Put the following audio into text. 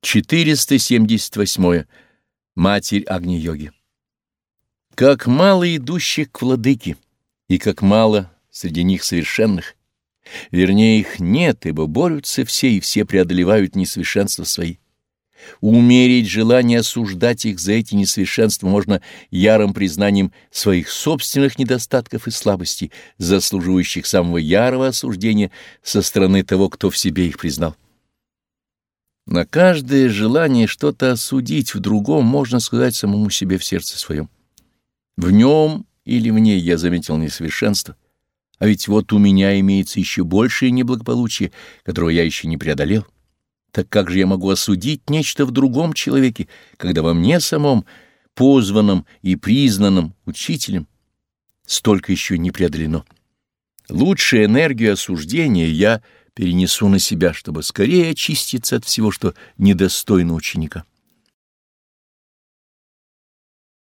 478. Матерь Агни-йоги. Как мало идущих к владыке, и как мало среди них совершенных. Вернее, их нет, ибо борются все, и все преодолевают несовершенства свои. Умерить желание осуждать их за эти несовершенства можно ярым признанием своих собственных недостатков и слабостей, заслуживающих самого ярого осуждения со стороны того, кто в себе их признал. На каждое желание что-то осудить в другом можно сказать самому себе в сердце своем. В нем или в ней я заметил несовершенство, а ведь вот у меня имеется еще большее неблагополучие, которого я еще не преодолел. Так как же я могу осудить нечто в другом человеке, когда во мне самом, позванном и признанном учителем, столько еще не преодолено? Лучшую энергию осуждения я перенесу на себя, чтобы скорее очиститься от всего, что недостойно ученика.